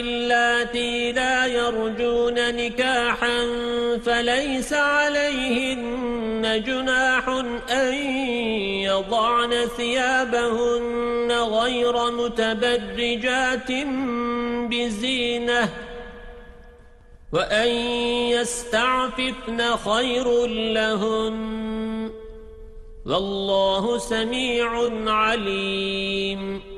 اللاتي لا يرجون نكاحا فليس عليهن جناح أن يضعن ثيابهن غير متبرجات بزينة وأن يستعففن خير لهن والله سميع عليم